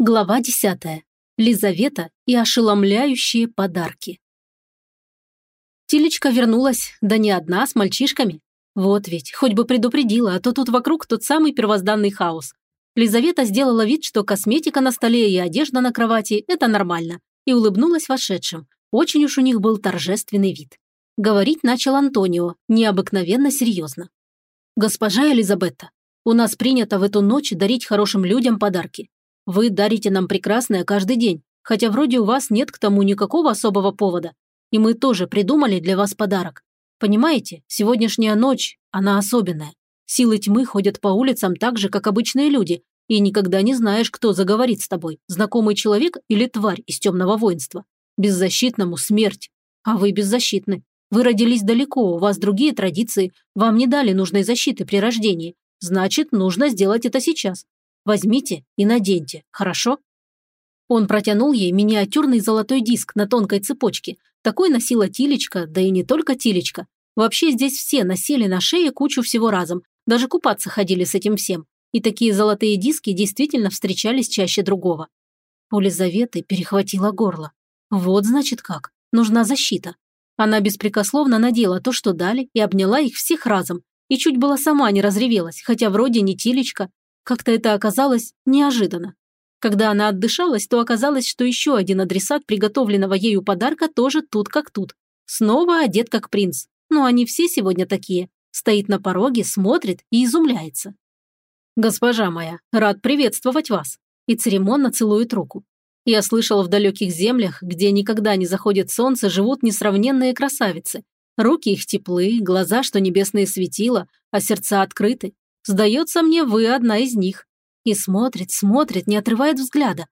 Глава десятая. Лизавета и ошеломляющие подарки. Тилечка вернулась, да не одна, с мальчишками. Вот ведь, хоть бы предупредила, а то тут вокруг тот самый первозданный хаос. Лизавета сделала вид, что косметика на столе и одежда на кровати – это нормально, и улыбнулась вошедшим. Очень уж у них был торжественный вид. Говорить начал Антонио, необыкновенно серьезно. «Госпожа Элизабетта, у нас принято в эту ночь дарить хорошим людям подарки. Вы дарите нам прекрасное каждый день, хотя вроде у вас нет к тому никакого особого повода. И мы тоже придумали для вас подарок. Понимаете, сегодняшняя ночь, она особенная. Силы тьмы ходят по улицам так же, как обычные люди, и никогда не знаешь, кто заговорит с тобой, знакомый человек или тварь из темного воинства. Беззащитному смерть. А вы беззащитны. Вы родились далеко, у вас другие традиции, вам не дали нужной защиты при рождении. Значит, нужно сделать это сейчас. Возьмите и наденьте, хорошо?» Он протянул ей миниатюрный золотой диск на тонкой цепочке. Такой носила Тилечка, да и не только Тилечка. Вообще здесь все носили на шее кучу всего разом. Даже купаться ходили с этим всем. И такие золотые диски действительно встречались чаще другого. У Лизаветы перехватило горло. Вот значит как. Нужна защита. Она беспрекословно надела то, что дали, и обняла их всех разом. И чуть было сама не разревелась, хотя вроде не Тилечка, как-то это оказалось неожиданно. Когда она отдышалась, то оказалось, что еще один адресат приготовленного ею подарка тоже тут как тут. Снова одет как принц. Но они все сегодня такие. Стоит на пороге, смотрит и изумляется. «Госпожа моя, рад приветствовать вас!» И церемонно целует руку. Я слышал, в далеких землях, где никогда не заходит солнце, живут несравненные красавицы. Руки их теплые, глаза, что небесные светила, а сердца открыты. Сдается мне, вы одна из них. И смотрит, смотрит, не отрывает взгляда.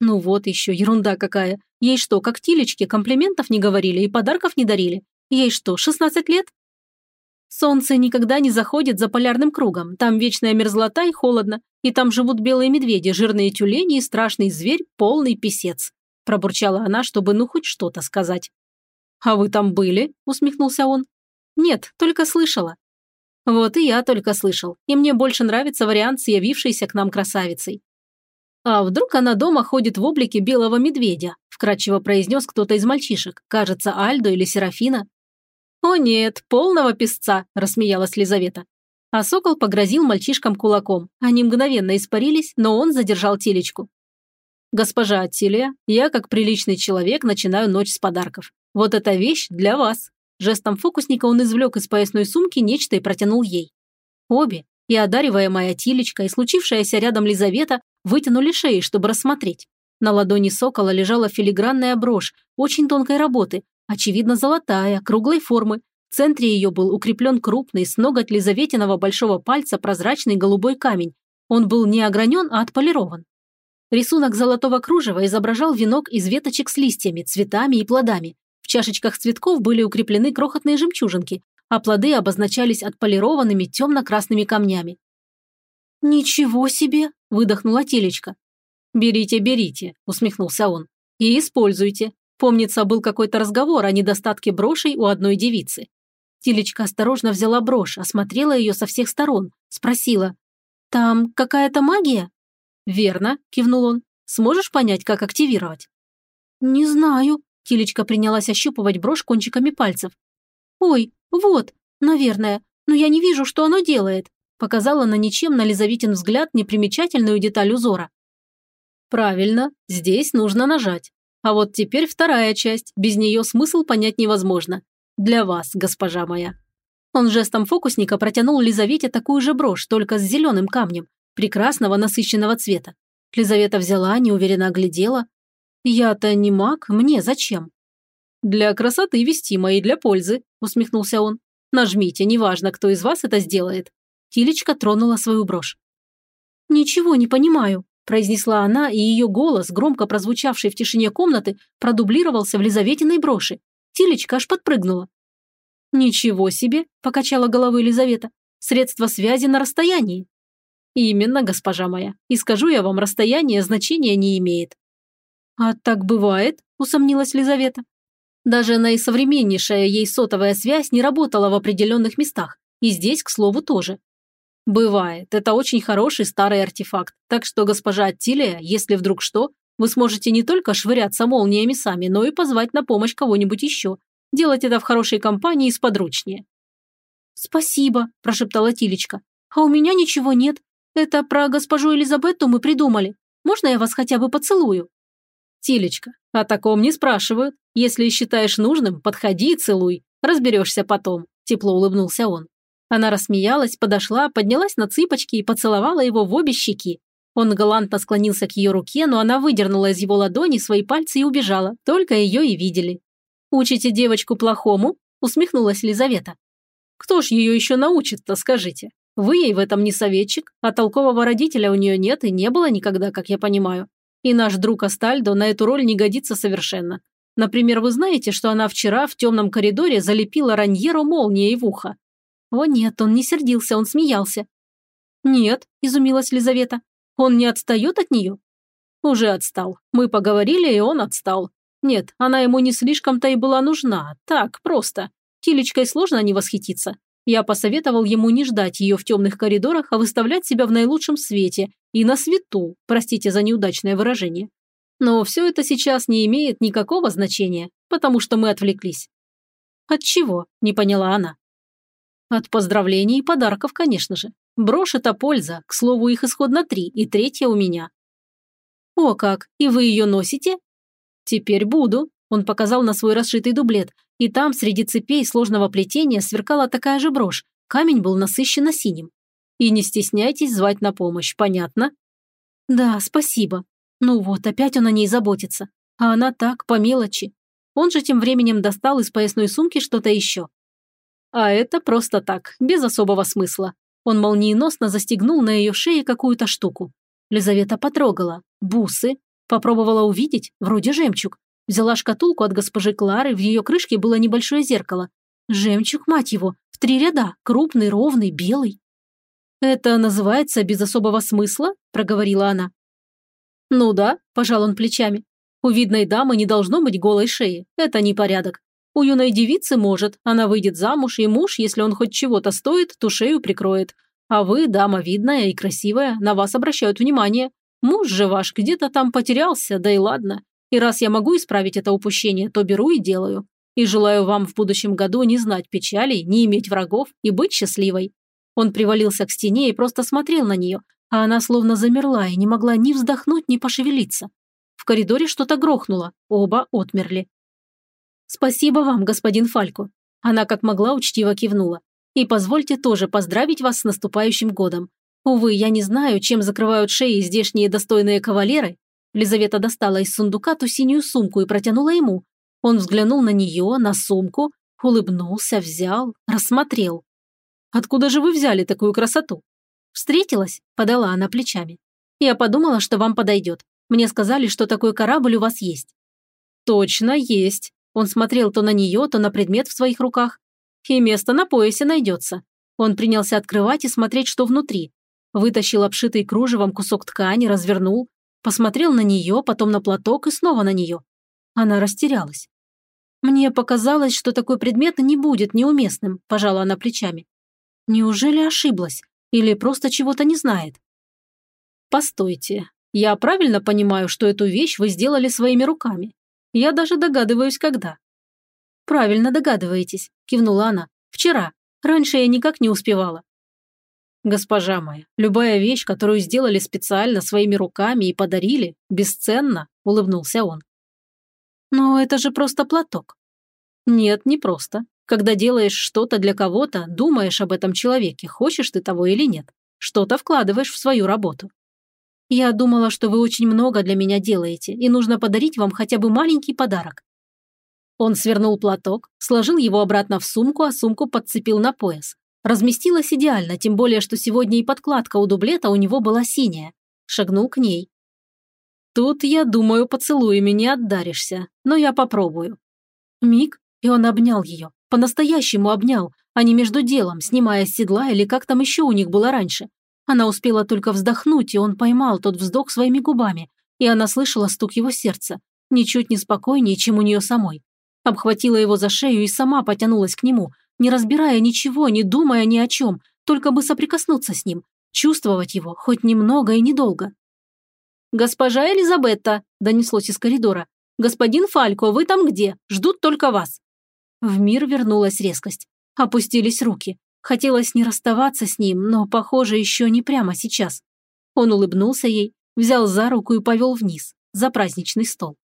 Ну вот еще, ерунда какая. Ей что, как тилечки, комплиментов не говорили и подарков не дарили? Ей что, 16 лет? Солнце никогда не заходит за полярным кругом. Там вечная мерзлота и холодно. И там живут белые медведи, жирные тюлени и страшный зверь, полный писец. Пробурчала она, чтобы ну хоть что-то сказать. «А вы там были?» – усмехнулся он. «Нет, только слышала. Вот и я только слышал, и мне больше нравится вариант с явившейся к нам красавицей. А вдруг она дома ходит в облике белого медведя, вкратчиво произнес кто-то из мальчишек, кажется, Альдо или Серафина. О нет, полного песца, рассмеялась Лизавета. А сокол погрозил мальчишкам кулаком. Они мгновенно испарились, но он задержал телечку. «Госпожа Аттилия, я, как приличный человек, начинаю ночь с подарков. Вот эта вещь для вас». Жестом фокусника он извлек из поясной сумки нечто и протянул ей. Обе, и одариваемая Тилечка, и случившаяся рядом Лизавета, вытянули шеи, чтобы рассмотреть. На ладони сокола лежала филигранная брошь, очень тонкой работы, очевидно золотая, круглой формы. В центре ее был укреплен крупный, с ноготь Лизаветиного большого пальца прозрачный голубой камень. Он был не огранен, а отполирован. Рисунок золотого кружева изображал венок из веточек с листьями, цветами и плодами. В чашечках цветков были укреплены крохотные жемчужинки, а плоды обозначались отполированными темно-красными камнями. «Ничего себе!» – выдохнула телечка. «Берите, берите», – усмехнулся он. «И используйте. Помнится, был какой-то разговор о недостатке брошей у одной девицы». Телечка осторожно взяла брошь, осмотрела ее со всех сторон, спросила. «Там какая-то магия?» «Верно», – кивнул он. «Сможешь понять, как активировать?» «Не знаю», Тилечка принялась ощупывать брошь кончиками пальцев. «Ой, вот, наверное, но я не вижу, что оно делает», показала на ничем на Лизаветин взгляд непримечательную деталь узора. «Правильно, здесь нужно нажать. А вот теперь вторая часть, без нее смысл понять невозможно. Для вас, госпожа моя». Он жестом фокусника протянул Лизавете такую же брошь, только с зеленым камнем, прекрасного насыщенного цвета. Лизавета взяла, неуверенно оглядела, «Я-то не маг, мне зачем?» «Для красоты вестимо и для пользы», – усмехнулся он. «Нажмите, неважно, кто из вас это сделает». Тилечка тронула свою брошь. «Ничего не понимаю», – произнесла она, и ее голос, громко прозвучавший в тишине комнаты, продублировался в Лизаветиной броши. Тилечка аж подпрыгнула. «Ничего себе!» – покачала головой Лизавета. «Средство связи на расстоянии». «Именно, госпожа моя. И скажу я вам, расстояние значения не имеет. «А так бывает?» – усомнилась Лизавета. Даже наисовременнейшая ей сотовая связь не работала в определенных местах. И здесь, к слову, тоже. Бывает. Это очень хороший старый артефакт. Так что, госпожа Аттилия, если вдруг что, вы сможете не только швыряться молниями сами, но и позвать на помощь кого-нибудь еще. Делать это в хорошей компании сподручнее. «Спасибо», – прошептала Тилечка. «А у меня ничего нет. Это про госпожу Элизабетту мы придумали. Можно я вас хотя бы поцелую?» «Тилечка, о таком не спрашивают. Если считаешь нужным, подходи и целуй. Разберешься потом», – тепло улыбнулся он. Она рассмеялась, подошла, поднялась на цыпочки и поцеловала его в обе щеки. Он галантно склонился к ее руке, но она выдернула из его ладони свои пальцы и убежала, только ее и видели. «Учите девочку плохому?» – усмехнулась Лизавета. «Кто ж ее еще научит-то, скажите? Вы ей в этом не советчик, а толкового родителя у нее нет и не было никогда, как я понимаю. И наш друг Астальдо на эту роль не годится совершенно. Например, вы знаете, что она вчера в темном коридоре залепила Раньеру молнией в ухо? О нет, он не сердился, он смеялся. Нет, изумилась Лизавета. Он не отстает от нее? Уже отстал. Мы поговорили, и он отстал. Нет, она ему не слишком-то и была нужна. Так, просто. Тилечкой сложно не восхититься. Я посоветовал ему не ждать ее в темных коридорах, а выставлять себя в наилучшем свете и на свету, простите за неудачное выражение. Но все это сейчас не имеет никакого значения, потому что мы отвлеклись. От чего? Не поняла она. От поздравлений и подарков, конечно же. Брошь – это польза, к слову, их исходно три, и третья у меня. О как, и вы ее носите? Теперь буду. Он показал на свой расшитый дублет, и там среди цепей сложного плетения сверкала такая же брошь, камень был насыщенно синим. И не стесняйтесь звать на помощь, понятно? Да, спасибо. Ну вот, опять он о ней заботится. А она так, по мелочи. Он же тем временем достал из поясной сумки что-то еще. А это просто так, без особого смысла. Он молниеносно застегнул на ее шее какую-то штуку. Лизавета потрогала. Бусы. Попробовала увидеть, вроде жемчуг. Взяла шкатулку от госпожи Клары, в ее крышке было небольшое зеркало. Жемчуг, мать его, в три ряда, крупный, ровный, белый. «Это называется без особого смысла?» – проговорила она. «Ну да», – пожал он плечами. «У видной дамы не должно быть голой шеи. Это не порядок. У юной девицы может, она выйдет замуж, и муж, если он хоть чего-то стоит, то шею прикроет. А вы, дама видная и красивая, на вас обращают внимание. Муж же ваш где-то там потерялся, да и ладно. И раз я могу исправить это упущение, то беру и делаю. И желаю вам в будущем году не знать печалей, не иметь врагов и быть счастливой». Он привалился к стене и просто смотрел на нее, а она словно замерла и не могла ни вздохнуть, ни пошевелиться. В коридоре что-то грохнуло, оба отмерли. «Спасибо вам, господин Фалько». Она как могла учтиво кивнула. «И позвольте тоже поздравить вас с наступающим годом. Увы, я не знаю, чем закрывают шеи здешние достойные кавалеры». Лизавета достала из сундука ту синюю сумку и протянула ему. Он взглянул на нее, на сумку, улыбнулся, взял, рассмотрел. «Откуда же вы взяли такую красоту?» «Встретилась», – подала она плечами. «Я подумала, что вам подойдет. Мне сказали, что такой корабль у вас есть». «Точно есть», он смотрел то на нее, то на предмет в своих руках. И место на поясе найдется. Он принялся открывать и смотреть, что внутри. Вытащил обшитый кружевом кусок ткани, развернул, посмотрел на нее, потом на платок и снова на нее. Она растерялась. «Мне показалось, что такой предмет не будет неуместным», – пожала она плечами. «Неужели ошиблась? Или просто чего-то не знает?» «Постойте, я правильно понимаю, что эту вещь вы сделали своими руками? Я даже догадываюсь, когда». «Правильно догадываетесь», – кивнула она. «Вчера. Раньше я никак не успевала». «Госпожа моя, любая вещь, которую сделали специально своими руками и подарили, бесценна», – улыбнулся он. «Но это же просто платок». «Нет, не просто. Когда делаешь что-то для кого-то, думаешь об этом человеке, хочешь ты того или нет. Что-то вкладываешь в свою работу. Я думала, что вы очень много для меня делаете, и нужно подарить вам хотя бы маленький подарок». Он свернул платок, сложил его обратно в сумку, а сумку подцепил на пояс. Разместилась идеально, тем более, что сегодня и подкладка у дублета у него была синяя. Шагнул к ней. «Тут, я думаю, поцелуями не отдаришься, но я попробую». Миг, и он обнял ее. По-настоящему обнял, а не между делом, снимая с седла или как там еще у них было раньше. Она успела только вздохнуть, и он поймал тот вздох своими губами, и она слышала стук его сердца, ничуть не спокойнее, чем у нее самой. Обхватила его за шею и сама потянулась к нему, не разбирая ничего, не думая ни о чем, только бы соприкоснуться с ним, чувствовать его хоть немного и недолго. «Госпожа Элизабетта», – донеслось из коридора, – «господин Фалько, вы там где? Ждут только вас». В мир вернулась резкость. Опустились руки. Хотелось не расставаться с ним, но, похоже, еще не прямо сейчас. Он улыбнулся ей, взял за руку и повел вниз, за праздничный стол.